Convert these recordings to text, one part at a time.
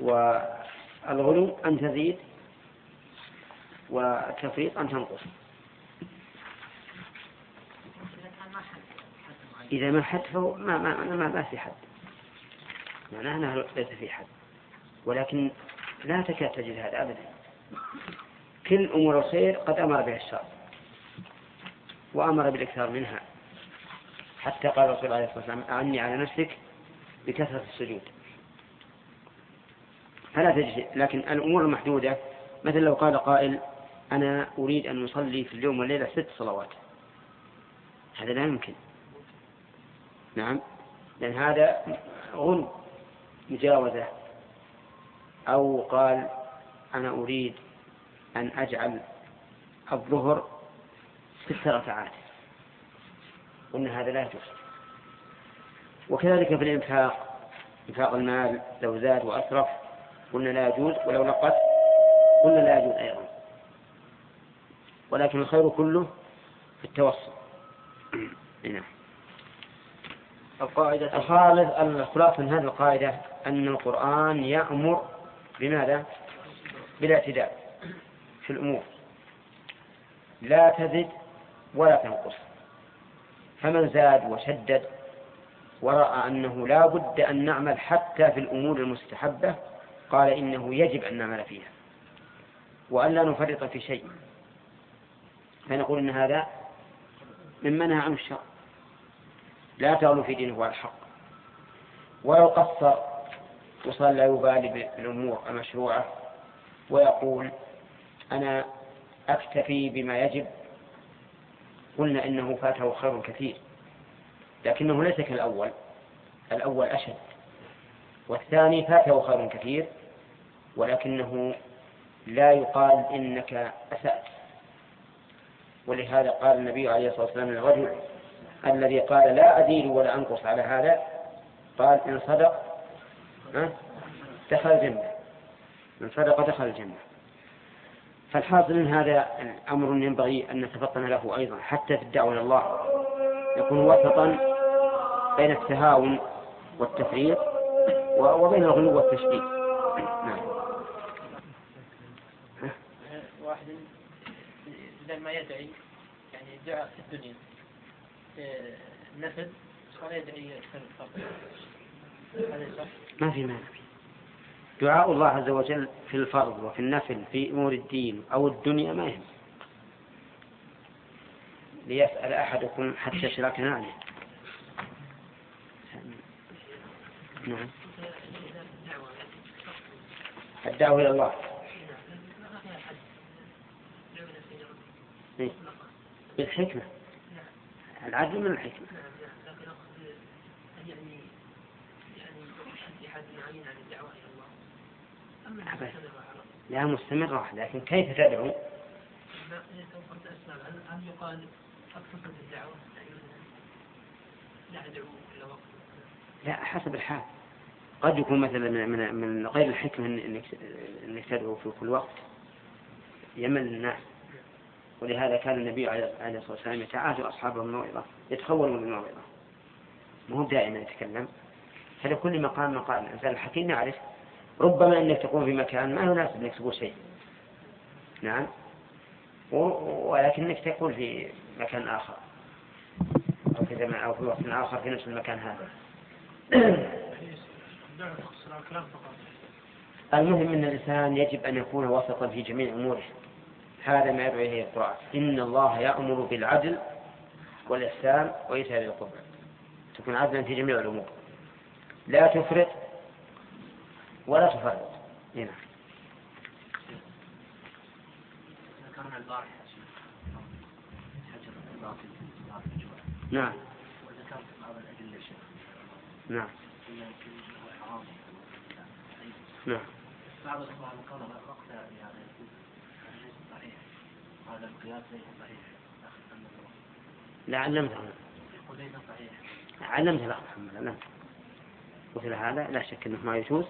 والغلو أن تزيد والتفريط أن تنقص. إذا ما حد فهو ما ما ما, ما في حد. معناه أنه ليس في حد. ولكن لا تكاد تجد هذا أبدا. كل أمور الخير قد أمر بها الشرع وأمر بالإكثار منها. حتى قال الرسول عليه الصلاة والسلام أعني على نفسك بكثرة السجود. فلا تجد لكن الأمور المحدودة مثل لو قال قائل أنا أريد أن أصلي في اليوم والليلة ست صلوات. هذا لا يمكن. نعم. لأن هذا غل مجاوزة. أو قال أنا أريد أن أجعل الظهر ست ركعات. قلنا هذا لا يجوز. وكذلك في الإنفاق إنفاق المال لو زاد وأسرف قلنا لا يجوز ولو نقص قلنا لا يجوز أيضا. ولكن الخير كله في التوسط نعم. القاعدة الخالص الخلاصة من هذه القاعدة أن القرآن يأمر بماذا؟ بالاعتداء في الأمور. لا تزد ولا تنقص. فمن زاد وشدد ورأى أنه لا بد أن نعمل حتى في الأمور المستحبة قال إنه يجب أن نعمل فيها وأن لا نفرط في شيء. فنقول إن هذا من منع عن الشر. لا تغلو في دينه على الحق. ولو قصر لا يبالي بالأمور المشروعة ويقول أنا أكتفي بما يجب قلنا إنه فاته خير كثير لكنه ليس كالأول. الأول أشد والثاني فاته خير كثير. ولكنه لا يقال إنك أسأت. ولهذا قال النبي عليه الصلاة والسلام للرجل الذي قال لا أزيد ولا أنقص على هذا قال إن صدق دخل الجنة. إن صدق دخل الجنة. فالحاصل من هذا أمر ينبغي أن نتفطن له أيضا حتى في الدعوة إلى الله. يكون وسطا بين التهاون والتفريط وبين الغلو والتشديد. نعم. واحد لما يدعي يعني دعاء في الدنيا. نفذ ولا يدعي هذا صح؟ ما في مانع. دعاء الله عز وجل في الفرض وفي النفل في أمور الدين أو الدنيا ما يهم. ليسأل أحدكم حتى شراكنا عليه نعم. الدعوة إلى الله إيه. بالحكمة. العدل من الحكمة. لا مستمرة لكن كيف تدعو؟ هل يقال الدعوة لا أدعو وقت لا حسب الحال. قد يكون مثلا من من, غير الحكمة إنك تدعو في كل وقت. يمل الناس. ولهذا كان النبي عليه الصلاة والسلام يتعاهد أصحابه الموعظة يتخولون بالموعظة ما هو دائما يتكلم. فلكل مقام مقال الإنسان. الحكيم يعرف ربما أنك تكون في مكان ما يناسب أنك تقول شيء. نعم. ولكنك تقول في مكان آخر. أو في زمان أو في وقت آخر في نفس المكان هذا. المهم أن الإنسان يجب أن يكون وسطا في جميع أموره. هذا ما يدعو إليه القرآن إن الله يأمر بالعدل والإحسان وإيتاء ذي القربى. تكون عدلا في جميع الأمور. لا تفرط ولا تفرط. هنا ذكرنا البارحة نعم. وذكرت بعض الأدلة نعم. نعم. بعض الإخوان قالوا وقت ليس صحيح. هذا القياس ليس صحيح. لا علمته ليس صحيح. علمته محمد علمته. مثل هذا لا شك أنه ما يجوز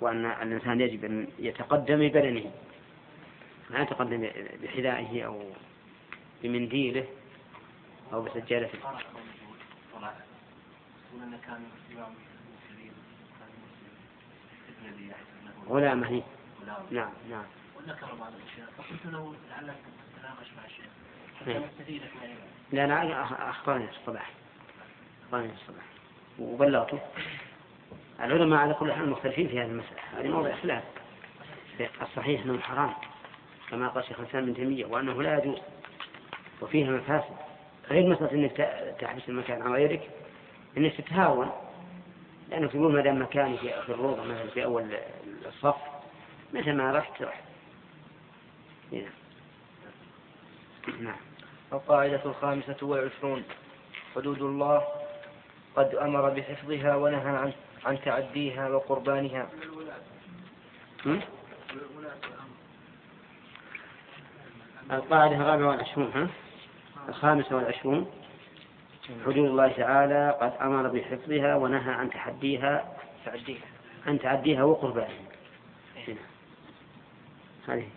وأن الإنسان يجب أن يتقدم ببدنه. ما يتقدم بحذائه أو بمنديله أو بسجالته كان الإمام المسلمين كان مسلم. ابن غلامة. هي نعم نعم. وذكر بعض الأشياء فقلت له لعلك تتناقش مع الشيخ. نستفيد لا لا أخبرني الصباح. أخبرني الصباح. وبلغته. العلماء على كل حال مختلفين في هذه المسألة. هذه موضع خلاف. الصحيح أنه حرام كما قال شيخ الإسلام ابن تيمية وأنه لا يجوز. وفيها مفاسد. غير مسألة أنك تحبس المكان عن غيرك. أنك تتهاون. لأنه تقول ما دام مكاني في في الروضة مثلا في أول الصف متى ما رحت رحت نعم. نعم. القاعدة الخامسة والعشرون. حدود الله قد أمر بحفظها ونهى عن عن تعديها وقربانها؟ القاعدة الرابعة والعشرون ها؟ الخامسة والعشرون. حدود الله تعالى قد أمر بحفظها ونهى عن تحديها تعديها. عن تعديها وقربانها. هنا. هذه.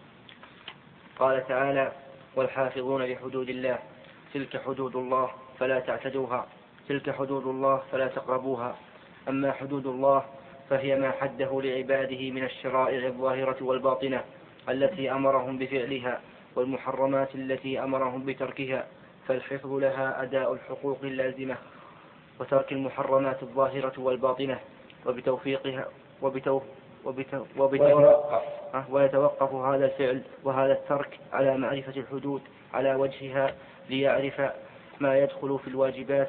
قال تعالى والحافظون لحدود الله تلك حدود الله فلا تعتدوها تلك حدود الله فلا تقربوها. أما حدود الله فهي ما حده لعباده من الشرائع الظاهرة والباطنة التي أمرهم بفعلها والمحرمات التي أمرهم بتركها فالحفظ لها أداء الحقوق اللازمة وترك المحرمات الظاهرة والباطنة وبتوفيقها وبتو وبتو وبتو أه، ويتوقف هذا الفعل وهذا الترك على معرفة الحدود على وجهها ليعرف ما يدخل في الواجبات.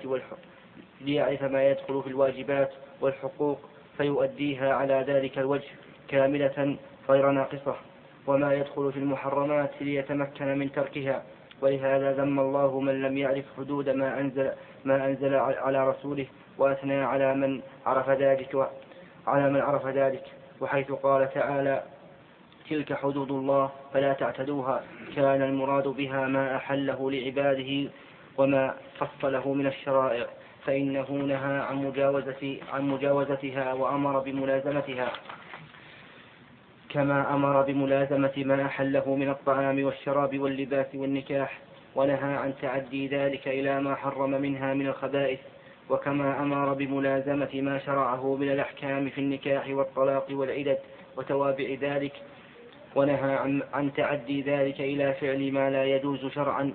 ليعرف ما يدخل في الواجبات والحقوق فيؤديها على ذلك الوجه كاملة غير ناقصة وما يدخل في المحرمات ليتمكن من تركها ولهذا ذم الله من لم يعرف حدود ما أنزل ما أنزل على رسوله وأثنى على من عرف ذلك. على من عرف ذلك وحيث قال تعالى تلك حدود الله فلا تعتدوها كان المراد بها ما أحله لعباده وما فصله من الشرائع فإنه نهى عن مجاوزة عن مجاوزتها وأمر بملازمتها. كما أمر بملازمة ما أحله من الطعام والشراب واللباس والنكاح ونهى عن تعدي ذلك إلى ما حرم منها من الخبائث. وكما أمر بملازمة ما شرعه من الأحكام في النكاح والطلاق والعدد وتوابع ذلك ونهى عن, تعدي ذلك إلى فعل ما لا يجوز شرعا.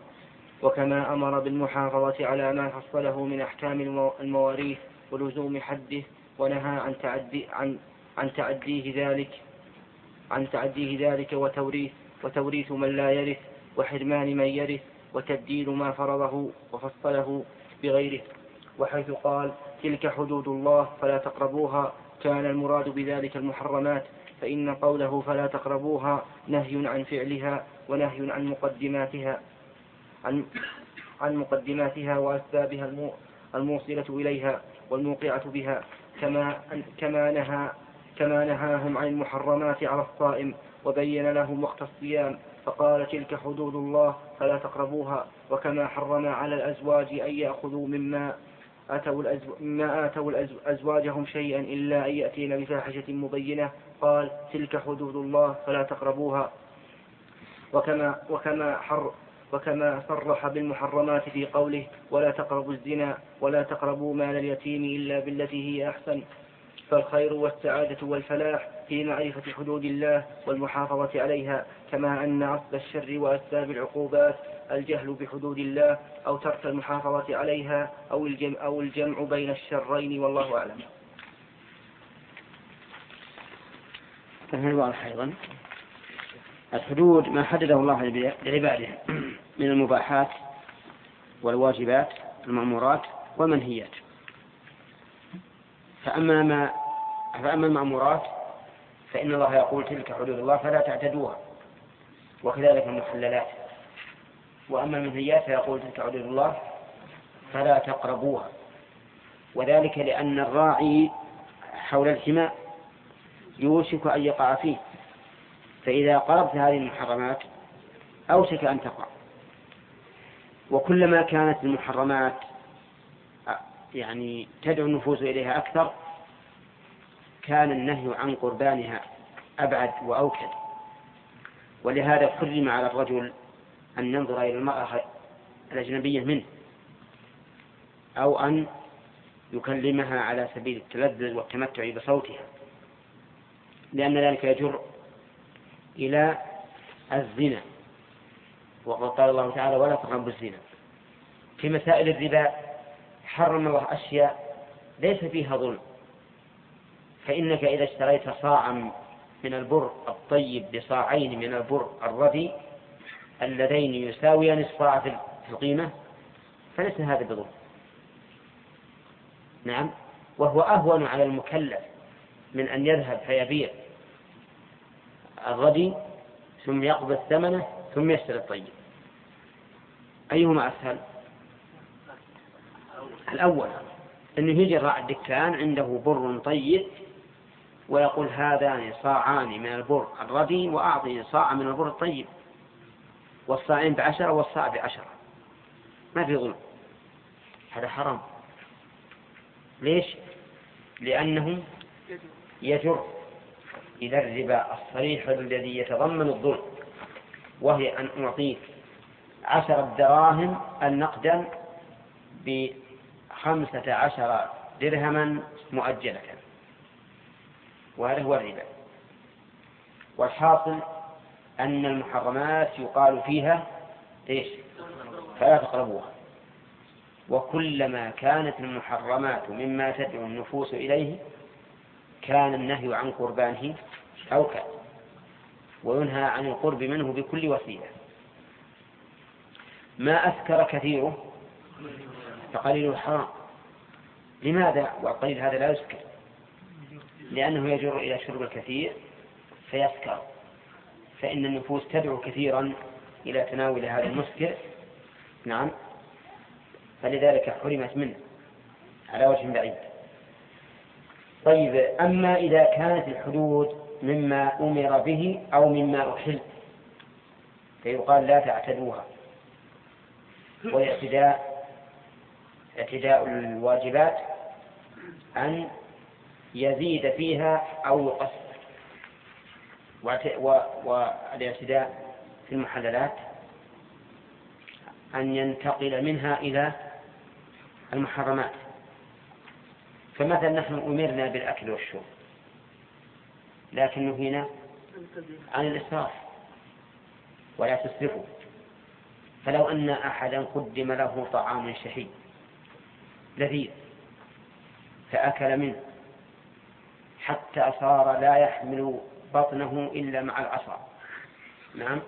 وكما أمر بالمحافظة على ما فصله من أحكام المو- المواريث ولزوم حده ونهى عن تعدي عن عن تعديه ذلك عن تعديه ذلك وتوريث وتوريث من لا يرث وحرمان من يرث وتبديل ما فرضه وفصله بغيره. وحيث قال تلك حدود الله فلا تقربوها كان المراد بذلك المحرمات فإن قوله فلا تقربوها نهي عن فعلها ونهي عن مقدماتها عن عن مقدماتها وأسبابها المو- الموصلة إليها والموقعة بها كما كما نهى كما نهاهم عن المحرمات على الصائم وبين لهم وقت الصيام فقال تلك حدود الله فلا تقربوها وكما حرم على الأزواج أن يأخذوا مما آتوا الأزو... مما آتوا الأزو- أزواجهم شيئا إلا أن يأتين بفاحشة مبينة. قال تلك حدود الله فلا تقربوها. وكما وكما حر وكما صرح بالمحرمات في قوله ولا تقربوا الزنا ولا تقربوا مال اليتيم إلا بالتي هي أحسن. فالخير والسعادة والفلاح في معرفة حدود الله والمحافظة عليها كما أن أصل الشر وأسباب العقوبات الجهل بحدود الله أو ترك المحافظة عليها أو الجمع, أو الجمع بين الشرين والله أعلم. واضح أيضا. الحدود ما حدده الله لعباده من المباحات والواجبات المأمورات والمنهيات. فأما ما فأما المأمورات فإن الله يقول تلك حدود الله فلا تعتدوها وكذلك المحللات. وأما المنهيات فيقول تلك حدود الله فلا تقربوها. وذلك لأن الراعي حول الحماء يوشك أن يقع فيه. فإذا قربت هذه المحرمات أوشك أن تقع. وكلما كانت المحرمات يعني تدعو النفوس إليها أكثر كان النهي عن قربانها أبعد وأوكد. ولهذا حرم على الرجل أن ينظر إلى المرأة الأجنبية منه أو أن يكلمها على سبيل التلذذ والتمتع بصوتها لأن ذلك يجر إلى الزنا. وقد قال الله تعالى ولا تقربوا الزنا. في مسائل الربا حرم الله أشياء ليس فيها ظلم. فإنك إذا اشتريت صاعا من البر الطيب بصاعين من البر الردي اللذين يساويان الصاع في القيمة فليس هذا بظلم. نعم. وهو أهون على المكلف من أن يذهب فيبيع الردي ثم يقبض ثمنه ثم يشتري الطيب. أيهما أسهل؟ الأول أنه يجي راعي الدكان عنده بر طيب ويقول هذان صاعان من البر الردي وأعطني صاع من البر الطيب. والصاعين بعشرة والصاع بعشرة. ما في ظلم. هذا حرام. ليش؟ لأنه يجر إلى الربا الصريح الذي يتضمن الظلم وهي أن أعطيك عشرة دراهم النقدا بخمسة عشر درهما مؤجلة. وهذا هو الربا. والحاصل أن المحرمات يقال فيها إيش؟ فلا تقربوها. وكلما كانت المحرمات مما تدعو النفوس إليه كان النهي عن قربانه أوكى وينهى عن القرب منه بكل وسيلة. ما أسكر كثيره فقليله حرام لماذا؟ والقليل هذا لا يسكر لأنه يجر إلى شرب الكثير فيسكر. فإن النفوس تدعو كثيرا إلى تناول هذا المسكر. نعم. فلذلك حرمت منه على وجه بعيد. طيب أما إذا كانت الحدود مما أمر به أو مما أحل فيقال لا تعتدوها. والاعتداء اعتداء الواجبات أن يزيد فيها أو يقصر. والإعتداء في المحللات أن ينتقل منها إلى المحرمات. فمثلا نحن أمرنا بالأكل والشرب لكن نهينا عن الإسراف ولا تسرفوا. فلو أن أحدا قدم له طعام شهي لذيذ فأكل منه حتى صار لا يحمل بطنه إلا مع العصا. نعم.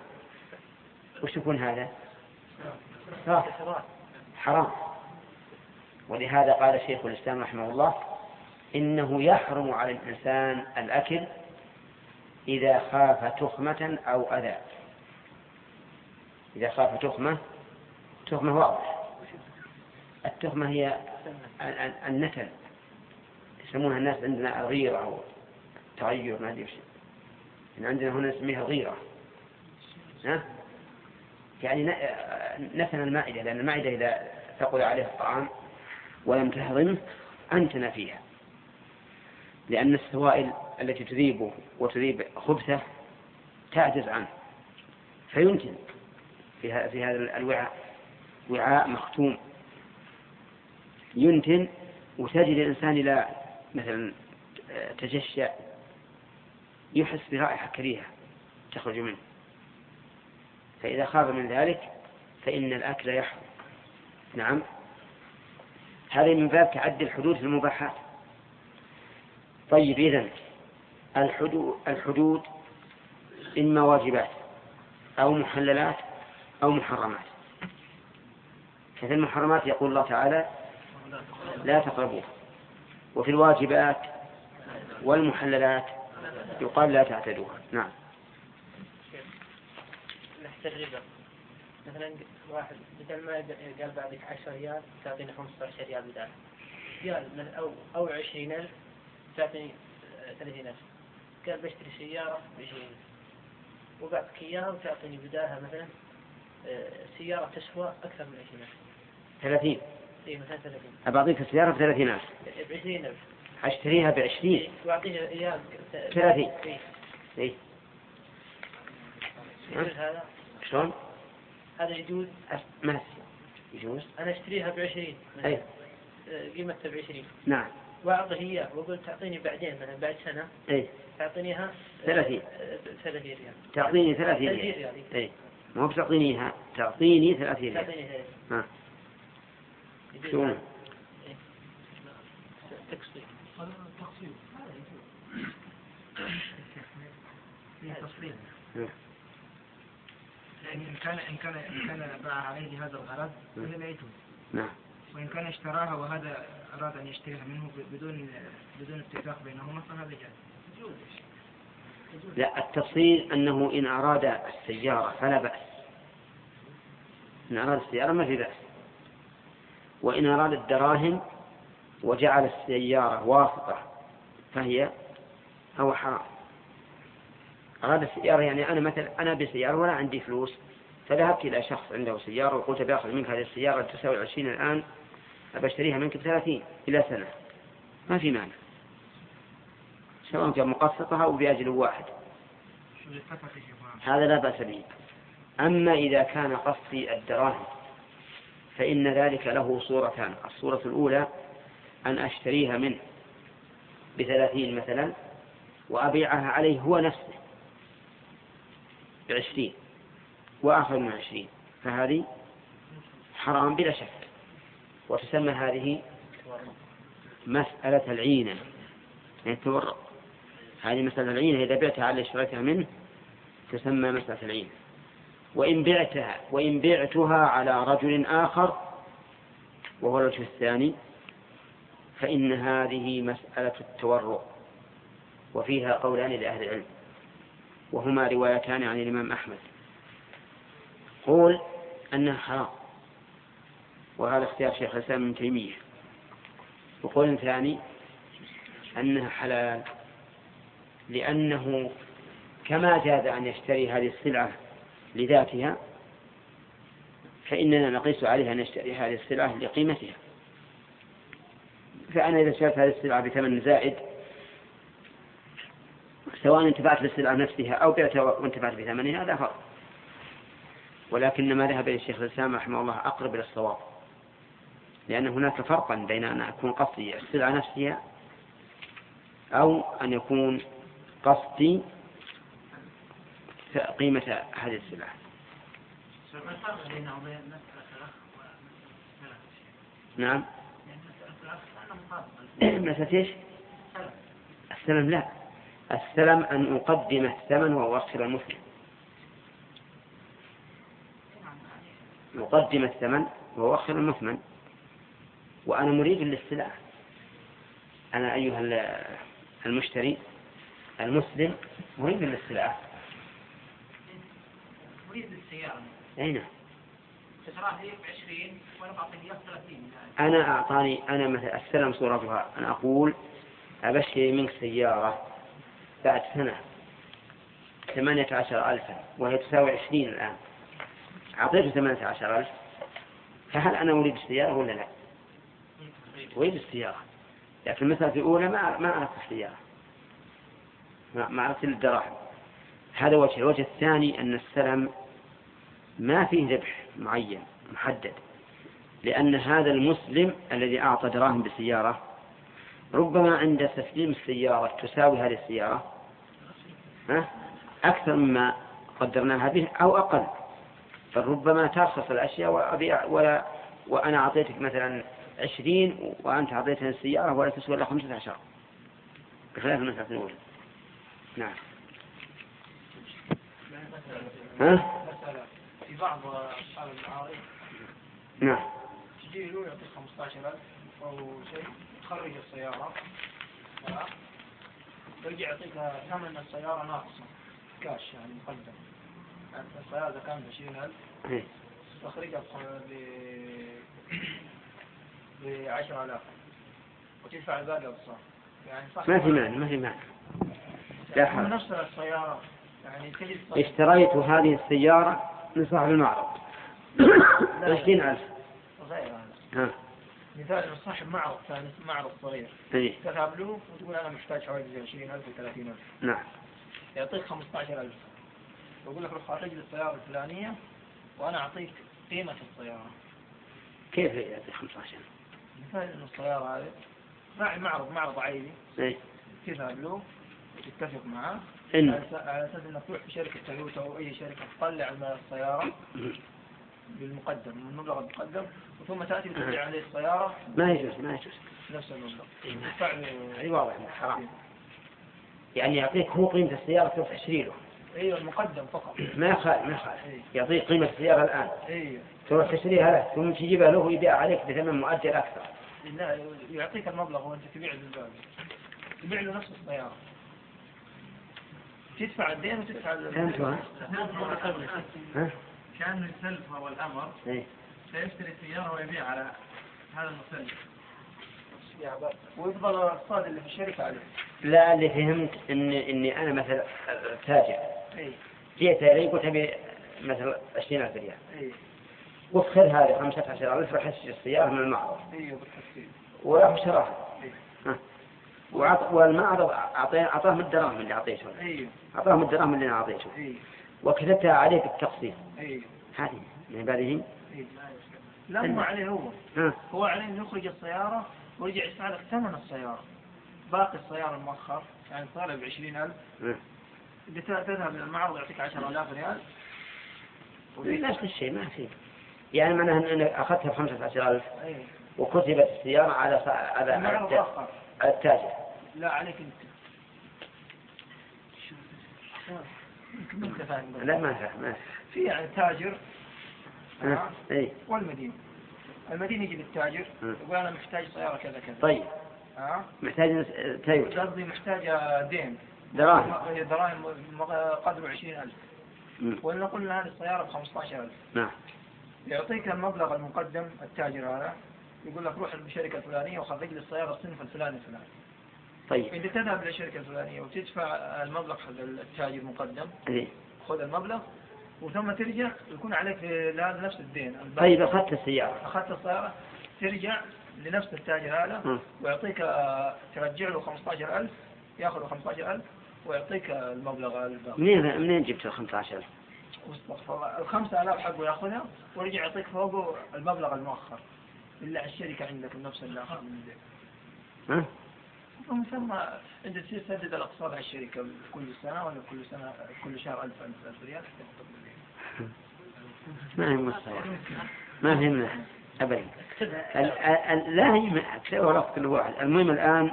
وش يكون هذا؟ حرام. ولهذا قال شيخ الإسلام رحمه الله إنه يحرم على الإنسان الأكل إذا خاف تخمة أو أذى. إذا خاف تخمة تخمة واضح. التخمة هي النتن يسمونها الناس عندنا الغيرة أو تغير ما أدري عندنا هنا نسميها غيرة. ها؟ يعني نتن المائدة لأن المائدة إذا ثقل عليها الطعام ولم تهضمه أنتن فيها. لأن السوائل التي تذيبه وتذيب خبثة تعجز عنه. فينتن في في هذا الوعاء وعاء مختوم. ينتن وتجد الإنسان إلى مثلا تجشع يحس برائحة كريهة تخرج منه. فإذا خاف من ذلك فإن الأكل يحرم. نعم. هذا من باب تعدي الحدود في المباحات. طيب إذن الحدود, الحدود إما واجبات أو محللات أو محرمات. ففي المحرمات يقول الله تعالى لا تقربوها. وفي الواجبات والمحللات يقال لا تعتدوها. نعم. نحت الربا مثلا واحد بدل ما قال بعدك 10 ريال تعطيني 15 ريال بدال. قال أو أو 20000 تعطيني 30000 قال بشتري سيارة ب 20000 وبعطيك اياها وتعطيني بدالها مثلا آه، سيارة تسوى أكثر من 20000 30 اي مثلا 30 أبعطيك السيارة ب 30000 ب 20000 أشتريها ب 20 واعطيني اياها 30 اي إيه. يجوز هذا؟ شلون؟ هذا يجوز؟ أس- ما يجوز. أنا أشتريها ب 20 أي قيمتها ب 20 نعم. واعطيه اياه وأقول تعطيني بعدين مثلا بعد سنة. أي تعطينيها؟ ثلاثين. آه، 30 ريال. تعطيني ثلاثين 30 ريال. اي مو بتعطينيها. تعطيني ثلاثين ريال. تعطيني هي. ها. نعم. يعني إن كان إن كان إن كان باع عليه هذا الغرض فهي بيته نعم وإن كان اشتراها وهذا أراد أن يشتريها منه بدون بدون اتفاق بينهما فهذا جائز. لا التفصيل أنه إن أراد السيارة فلا بأس إن أراد السيارة ما في بأس وإن أراد الدراهم وجعل السيارة واسطة فهي هو حرام أراد السيارة يعني أنا مثلا أنا بسيارة ولا عندي فلوس فذهبت إلى شخص عنده سيارة وقلت بأخذ منك هذه السيارة تساوي عشرين الآن أبشتريها منك بثلاثين إلى سنة. ما في مانع. سواء كان مقسطها أو بأجل واحد؟ هذا لا بأس به. أما إذا كان قصدي الدراهم فإن ذلك له صورتان. الصورة الأولى أن أشتريها منه بثلاثين مثلا وأبيعها عليه هو نفسه بعشرين وآخر من عشرين فهذه حرام بلا شك وتسمى هذه مسألة العينة يعني التورق هذه مسألة العينة إذا بعتها على اشتريتها منه تسمى مسألة العينة. وإن بعتها وإن بعتها على رجل آخر وهو الوجه الثاني فإن هذه مسألة التورق وفيها قولان لأهل العلم وهما روايتان عن الإمام أحمد. قول أنها حرام وهذا اختيار شيخ الإسلام ابن تيمية. وقول ثاني أنها حلال لأنه كما جاز أن يشتري هذه السلعة لذاتها فإننا نقيس عليها أن نشتري هذه السلعة لقيمتها. فأنا إذا اشتريت هذه السلعة بثمن زائد سواء انتفعت بالسلعة نفسها أو بعتها وانتفعت بثمنها هذا فرق ولكن ما ذهب إلى الشيخ الإسلام رحمه الله أقرب إلى الصواب. لأن هناك فرقا بين أن أكون قصدي السلعة نفسها أو أن يكون قصدي قيمة هذه السلعة نعم يعني مسألة الأخ أنا مقابل مسألة إيش؟ السلم لا. السلم أن أقدم الثمن وأؤخر المثمن أقدم الثمن وأؤخر المثمن وأنا مريد للسلعة أنا أيها ال- المشتري المسلم مريد للسلعة أريد السيارة أي نعم. أنا أعطاني أنا مثلا السلم صورتها. أنا أقول أبشري منك سيارة بعد سنة ثمانية عشر ألفا وهي تساوي عشرين الآن. أعطيته ثمانية عشر ألف. فهل أنا أريد السيارة ولا لا؟ أريد السيارة. لكن المسألة الأولى ما ما أردت السيارة. ما أردت الدراهم. هذا وجه. الوجه الثاني أن السلم ما فيه ذبح. معين محدد. لأن هذا المسلم الذي أعطى دراهم بالسيارة ربما عند تسليم السيارة تساوي هذه السيارة؟ أكثر مما قدرناها به أو أقل. فربما ترخص الأشياء وأبيع ولا وأنا أعطيتك مثلا عشرين وأنت أعطيتني السيارة ولا تسوى إلا خمسة عشر. بخلاف المسألة الأولى. نعم. ها؟ في بعض أصحاب المعارض. نعم. تجي له يعطيك 15000 أو شيء تخرج السيارة؟ ويجي يعطيك ثمن السيارة ناقصة كاش يعني مقدم. يعني السيارة إذا كانت 20000 إيه. تخرجها ب ب 10000 وتدفع الباقي أقساط يعني ما في معنى ما في معنى لا حرج. نفس السيارة. يعني تجد اشتريت هذه السيارة من صاحب المعرض عشرين ألف. ها. مثال صاحب معرض ثاني معرض صغير. إيه. تذهب له وتقول أنا محتاج حوالي 20000 و 30000 نعم. يعطيك 15000 ويقول لك روح خارج لي السيارة الفلانية وأنا أعطيك قيمة السيارة. كيف يعطي 15 مثال إنه السيارة هذه. راعي معرض معرض عائلي. إيه. تذهب له تتفق معاه إن. على أساس- تروح في شركة تويوتا أو أي شركة تطلع من السيارة بالمقدم من المبلغ المقدم ثم تأتي وترجع عليه السيارة. ما يجوز ما يجوز. نفس المبلغ. هذه واضح حرام. يعني يعطيك هو قيمة السيارة تروح تشتري له. أيوه المقدم فقط. ما يخالف ما يخالف. يعطيك قيمة السيارة الآن. أيوه تروح تشتريها له ثم تجيبها له ويبيع عليك بثمن مؤجل أكثر. لا يعطيك المبلغ وأنت تبيع للباقي تبيع له نفس السيارة. تدفع الدين وتدفع ال- فهمتوا ها؟ ها؟ كان السلف هو الأمر. إيه. سيشتري سيارة ويبيع على هذا المسلف ويفضل الاقتصاد اللي في الشركة عليه. لا اللي فهمت إن إني أنا مثلا تاجر. اي جيت إلي قلت أبي مثلا 20000 ريال. اي قلت خذ هذه 15000 راح أشتري السيارة من المعرض. أيوه بالتفصيل وراح اشتراها ها. وعط... والمعرض أعطاه من الدراهم اللي أعطيته أيوه أعطاه من الدراهم اللي أنا أعطيته أيوه وكتبتها عليه بالتقسيط أيوه هذه من أيوه لا مو عليه هو. ها. هو عليه انه يخرج السيارة ويرجع يدفع لك ثمن السيارة. باقي السيارة المؤخر يعني طالع ب 20000 ها. إذا تذهب إلى المعرض يعطيك 10000 ريال. نفس الشيء ما في. يعني معناها أن أنا أخذتها ب 15000 اي وكتبت السيارة على على التاجر. لا عليك أنت. ما فاهم. لا ما فهم. في. يعني تاجر ها. إيه والمدين المدين يجي للتاجر مم. يقول أنا محتاج سياره كذا كذا. طيب. ها؟ محتاج تويوتا قصدي محتاج دين. دراهم. دراهم قدره 20000 مم. ولنقل ان هذه السياره ب 15000 نعم. يعطيك المبلغ المقدم التاجر هذا يقول لك روح للشركة الفلانية وخرج لي السياره الصنف الفلاني الفلاني طيب. انت تذهب للشركه الفلانيه وتدفع المبلغ حق التاجر المقدم إيه. خذ المبلغ وثم ترجع يكون عليك نفس الدين. طيب أخذت السيارة. أخذت السيارة ترجع لنفس التاجر هذا. ويعطيك آه، ترجع له 15000 ياخذ 15000 ويعطيك المبلغ الباقي. منين منين جبت ال 15000 واستغفر الله. ال 5000 حقه ياخذها ويرجع يعطيك فوقه المبلغ المؤخر. اللي على الشركة عندك نفس اللي اخذ من ها؟ ومن ثم انت تسدد الاقساط على الشركة كل سنة ولا كل سنة كل شهر 1000 1000 ريال. ما هي مستوى ما فهمنا ال- لا هي اكتبوا رفض كل واحد. المهم الآن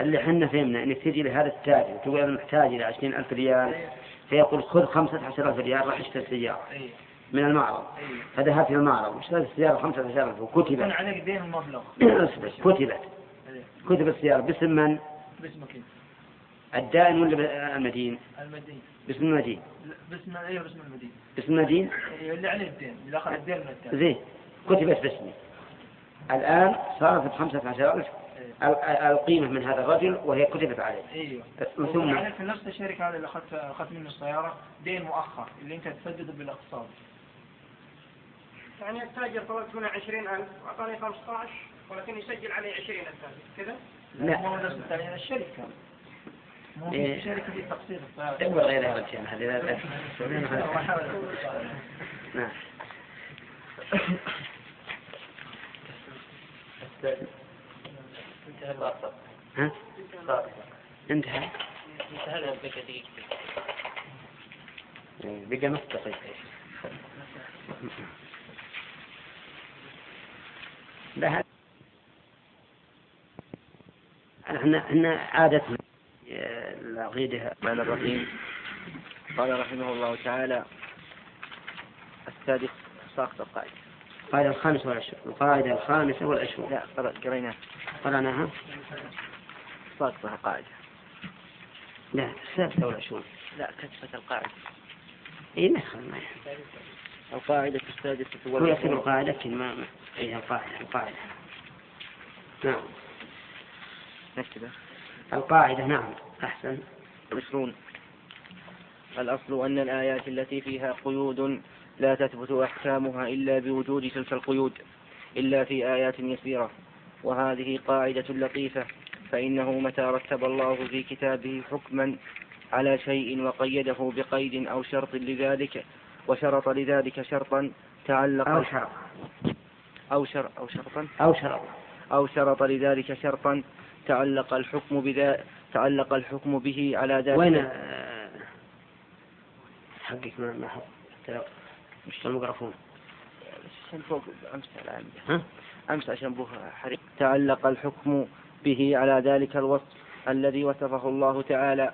اللي حنا فهمنا انك تجي لهذا التاجر. وتقول أنا محتاج إلى 20000 ريال. فيقول خذ 15000 ريال راح اشتري سيارة. اي من المعرض. اي فذهبت إلى المعرض. واشتريت السيارة 15000 يكون وكتبت. عليك دين المبلغ. اصبر كتبت. إيه. كتبت السيارة. باسم من؟ باسمك انت الدائن ولا المدين؟ المدين. باسم المدين. باسم أيوه باسم المدين. باسم المدين؟ أيوة، اللي عليه الدين اللي أخذ الدين من التاجر زين. كتبت باسمي؟ الآن صارت 15000 ال- القيمة من هذا الرجل وهي كتبت عليه. أيوه. ثم عليك في نفس الشركة هذه اللي أخذت أخذت منه السيارة دين مؤخر اللي أنت تسدده بالاقساط يعني التاجر طلبت منه 20000 واعطاني 15 ولكن يسجل علي 20000 كذا؟ لا. مو نفس مو إيه. في شركه في تقسيط السياره دور غير هذا الشيء. نعم. انتهى الوقت ها؟ انتهى. انتهى. الوقت دقيقة. بقى نص دقيقة. لا هذا إحنا إحنا عادتنا. العقيدة الرحمن الرحيم. قال رحمه الله تعالى السادس ساقط القاعدة القاعدة الخامسة والعشرون. القاعدة الخامسة والعشرون. لا قريناها قرأناها؟ ساقطة القاعدة. لا السادسة والعشرون. لا كتفة القاعدة. اي ما. القاعدة السادسة هو والعشرون. القاعدة لكن ما اي القاعدة القاعدة. نعم. نكتبها القاعدة نعم. أحسن. عشرون. الأصل أن الآيات التي فيها قيود لا تثبت أحكامها إلا بوجود تلك القيود إلا في آيات يسيرة. وهذه قاعدة لطيفة فإنه متى رتب الله في كتابه حكما على شيء وقيده بقيد أو شرط لذلك وشرط لذلك شرطا تعلق أو شرط أو شر أو شرطا؟ أو شرط أو شرط لذلك شرطا تعلق الحكم بذا تعلق الحكم به على ذلك وين؟ حقك ما ما حط مش الميكروفون؟ عشان فوق أمس الآن ها؟ أمس عشان بوها حريق. تعلق الحكم به على ذلك الوصف الذي وصفه الله تعالى.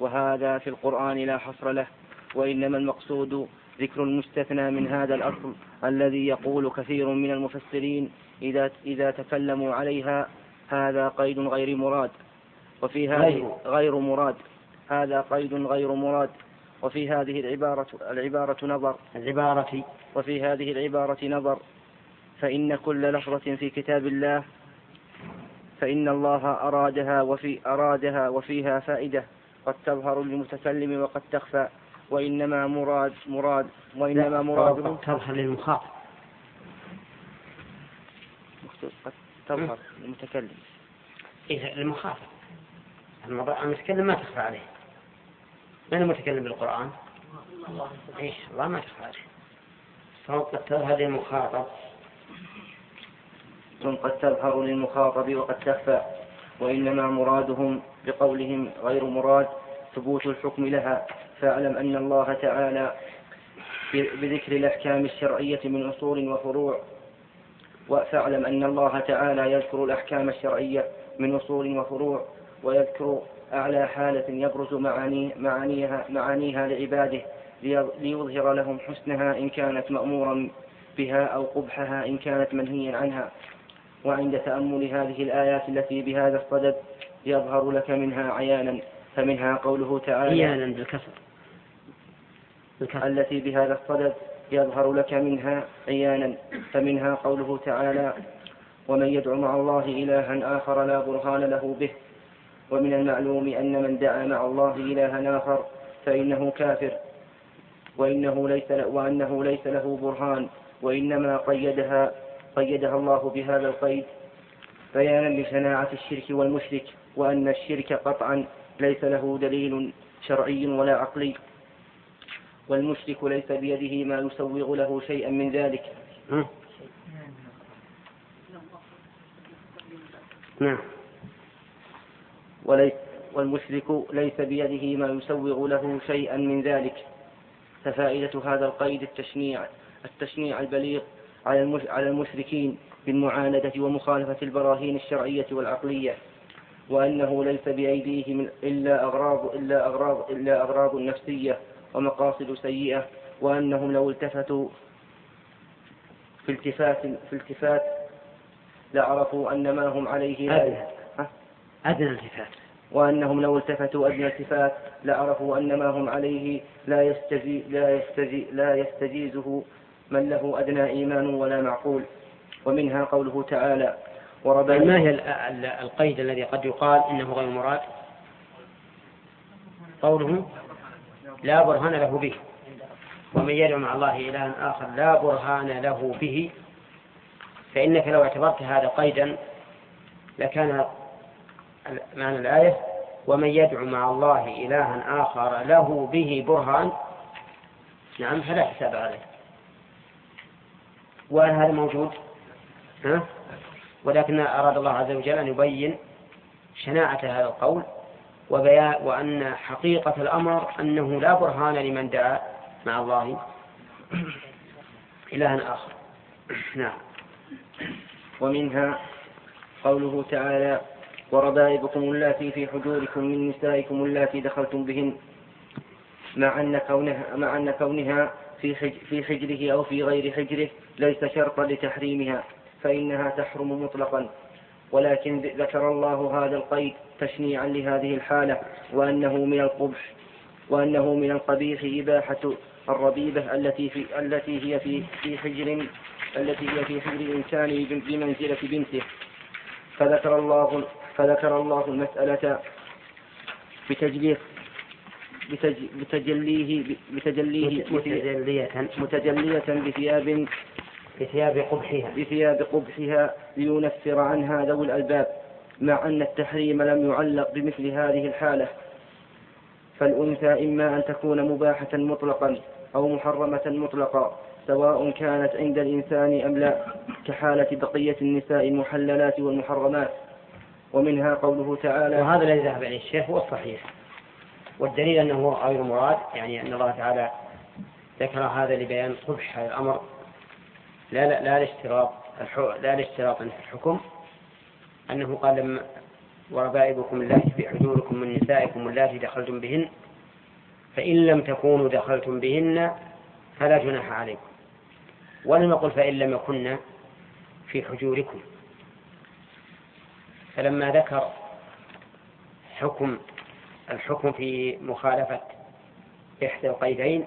وهذا في القرآن لا حصر له وإنما المقصود ذكر المستثنى من هذا الأصل الذي يقول كثير من المفسرين إذا إذا تكلموا عليها هذا قيد غير مراد وفي هذه غير. مراد. هذا قيد غير مراد وفي هذه العبارة العبارة نظر. العبارة. وفي هذه العبارة نظر. فإن كل لفظة في كتاب الله فإن الله أرادها وفي أرادها وفيها فائدة. قد تظهر للمتكلم وقد تخفى. وإنما مراد مراد. وإنما مراده تظهر للمخاطب. تظهر للمتكلم إيه المخاطب. الموضوع المتكلم ما تخفى عليه. من المتكلم بالقرآن؟ إيه الله ما تخفى عليه. فهو قد تظهر للمخاطب. ثم قد تظهر للمخاطب وقد تخفى وإنما مرادهم بقولهم غير مراد ثبوت الحكم لها. فاعلم أن الله تعالى بذكر الأحكام الشرعية من أصول وفروع فاعلم أن الله تعالى يذكر الأحكام الشرعية من أصول وفروع ويذكر أعلى حالة يبرز معاني معانيها, معانيها لعباده ليظهر لهم حسنها إن كانت مأمورا بها أو قبحها إن كانت منهيا عنها. وعند تأمل هذه الآيات التي بهذا الصدد يظهر لك منها عيانا فمنها قوله تعالى عيانا بالكسر. بالكسر. التي بهذا الصدد يظهر لك منها عيانا فمنها قوله تعالى ومن يدع مع الله إلها آخر لا برهان له به ومن المعلوم أن من دعا مع الله إلها آخر فإنه كافر وإنه ليس وأنه ليس له برهان وإنما قيدها قيدها الله بهذا القيد. بيانا لشناعة الشرك والمشرك وأن الشرك قطعا ليس له دليل شرعي ولا عقلي. والمشرك ليس بيده ما يسوغ له شيئا من ذلك. نعم. وليس والمشرك ليس بيده ما يسوغ له شيئا من ذلك. ففائدة هذا القيد التشنيع التشنيع البليغ على المشركين بالمعاندة ومخالفة البراهين الشرعية والعقلية. وأنه ليس بأيديهم إلا أغراض إلا أغراض إلا أغراض نفسية. ومقاصد سيئة وأنهم لو التفتوا في التفات في التفات لعرفوا أن ما هم عليه أدنى. أدنى التفات وأنهم لو التفتوا أدنى التفات لعرفوا أن ما هم عليه لا يستجي لا يستجي لا يستجيزه من له أدنى إيمان ولا معقول. ومنها قوله تعالى وربنا ما هي القيد الذي قد يقال إنه غير مراد؟ قوله لا برهان له به. ومن يدعو مع الله إلها آخر لا برهان له به. فإنك لو اعتبرت هذا قيدا لكان معنى الآية ومن يدعو مع الله إلها آخر له به برهان. نعم فلا حساب عليه. وهل هذا موجود؟ ها؟ ولكن أراد الله عز وجل أن يبين شناعة هذا القول. وبيان وأن حقيقة الأمر أنه لا برهان لمن دعا مع الله. إلها آخر. نعم. ومنها قوله تعالى وربائبكم اللاتي في حجوركم من نسائكم اللاتي دخلتم بهن مع أن كونها مع أن كونها في في حجره أو في غير حجره ليس شرطا لتحريمها فإنها تحرم مطلقا. ولكن ذكر الله هذا القيد تشنيعا لهذه الحالة وأنه من القبح وأنه من القبيح إباحة الربيبة التي في التي هي في في حجر التي هي في حجر الإنسان بمنزلة بنته. فذكر الله فذكر الله المسألة بتجليه بتجليه بتجليه متجلية. متجلية بثياب بثياب قبحها. بثياب قبحها لينفر عنها ذوي الألباب مع أن التحريم لم يعلق بمثل هذه الحالة. فالأنثى إما أن تكون مباحة مطلقا أو محرمة مطلقا سواء كانت عند الإنسان أم لا كحالة بقية النساء المحللات والمحرمات. ومنها قوله تعالى وهذا الذي ذهب إليه الشيخ هو الصحيح. والدليل أنه غير مراد يعني أن الله تعالى ذكر هذا لبيان قبح الأمر. لا لا لا لاشتراط لا لاشتراط في الحكم. أنه قال لما وربائبكم اللاتي في حجوركم من نسائكم اللاتي دخلتم بهن فإن لم تكونوا دخلتم بهن فلا جناح عليكم. ولم يقل فإن لم يكن في حجوركم. فلما ذكر حكم الحكم في مخالفة إحدى القيدين